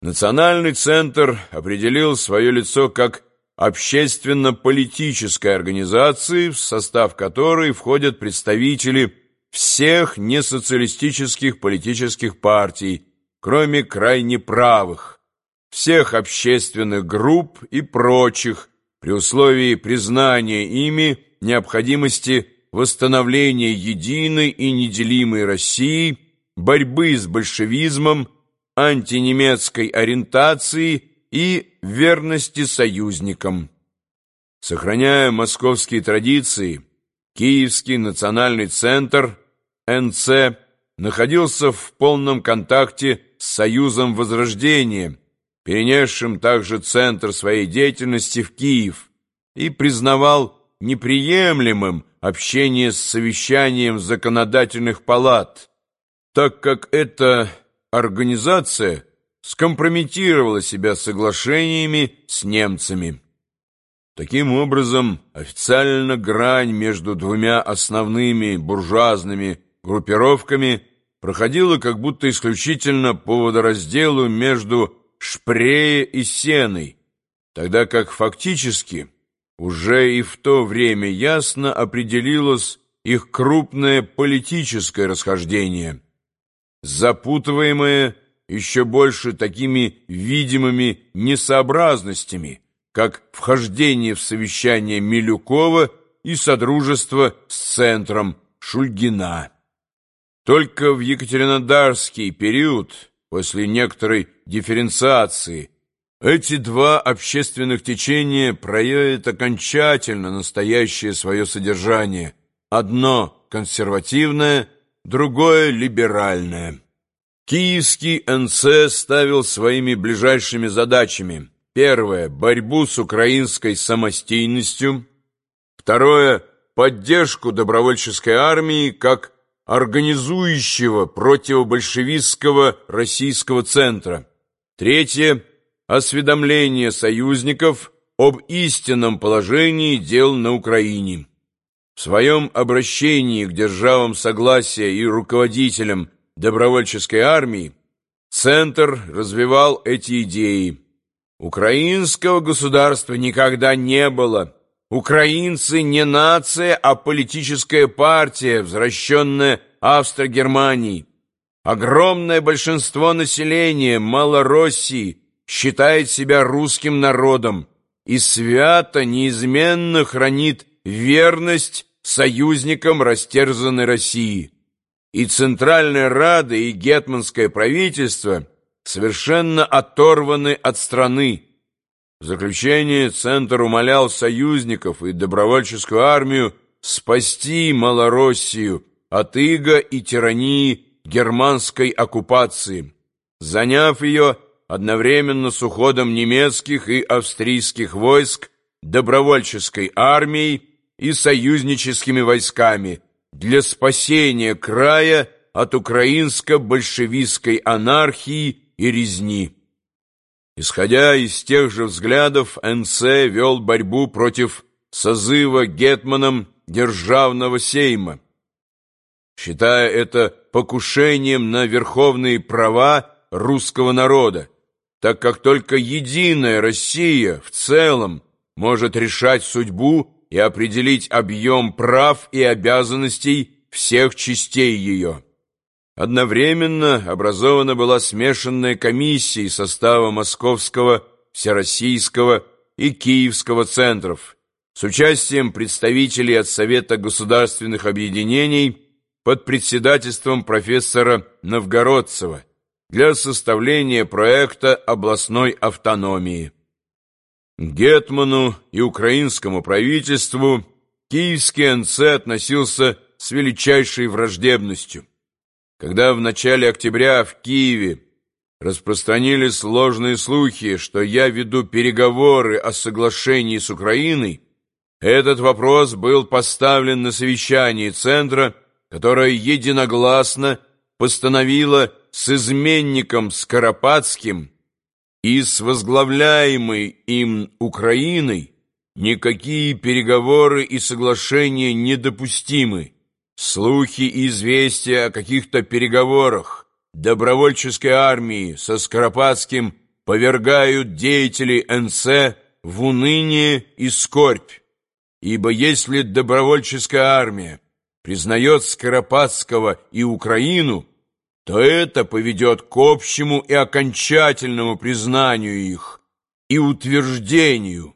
Национальный центр определил свое лицо как общественно-политической организации, в состав которой входят представители всех несоциалистических политических партий, кроме крайне правых, всех общественных групп и прочих, при условии признания ими необходимости восстановления единой и неделимой России, борьбы с большевизмом, антинемецкой ориентации и верности союзникам. Сохраняя московские традиции, Киевский национальный центр НЦ находился в полном контакте с Союзом Возрождения, перенесшим также центр своей деятельности в Киев, и признавал неприемлемым общение с совещанием законодательных палат, так как эта организация скомпрометировала себя соглашениями с немцами. Таким образом, официально грань между двумя основными буржуазными группировками проходила как будто исключительно по водоразделу между Шпрее и Сеной, тогда как фактически уже и в то время ясно определилось их крупное политическое расхождение, запутываемое еще больше такими видимыми несообразностями, как вхождение в совещание Милюкова и содружество с центром Шульгина. Только в Екатеринодарский период, после некоторой дифференциации, эти два общественных течения проявят окончательно настоящее свое содержание. Одно консервативное, другое либеральное. Киевский НЦ ставил своими ближайшими задачами первое – борьбу с украинской самостийностью, второе – поддержку добровольческой армии как организующего противобольшевистского российского центра, третье – осведомление союзников об истинном положении дел на Украине. В своем обращении к державам согласия и руководителям добровольческой армии Центр развивал эти идеи. Украинского государства никогда не было. Украинцы не нация, а политическая партия, возвращенная Австро-Германией. Огромное большинство населения Малороссии считает себя русским народом и свято неизменно хранит верность союзникам растерзанной России и Центральная Рада, и Гетманское правительство совершенно оторваны от страны. В заключение Центр умолял союзников и добровольческую армию спасти Малороссию от иго и тирании германской оккупации, заняв ее одновременно с уходом немецких и австрийских войск, добровольческой армией и союзническими войсками – для спасения края от украинско-большевистской анархии и резни. Исходя из тех же взглядов, НЦ вел борьбу против созыва Гетманом Державного Сейма, считая это покушением на верховные права русского народа, так как только единая Россия в целом может решать судьбу и определить объем прав и обязанностей всех частей ее. Одновременно образована была смешанная комиссия из состава Московского, Всероссийского и Киевского центров с участием представителей от Совета государственных объединений под председательством профессора Новгородцева для составления проекта областной автономии. Гетману и украинскому правительству киевский НЦ относился с величайшей враждебностью. Когда в начале октября в Киеве распространились сложные слухи, что я веду переговоры о соглашении с Украиной, этот вопрос был поставлен на совещании Центра, которое единогласно постановило с изменником Скоропадским и с возглавляемой им Украиной никакие переговоры и соглашения недопустимы. Слухи и известия о каких-то переговорах добровольческой армии со Скоропадским повергают деятелей НС в уныние и скорбь, ибо если добровольческая армия признает Скоропадского и Украину, то это поведет к общему и окончательному признанию их и утверждению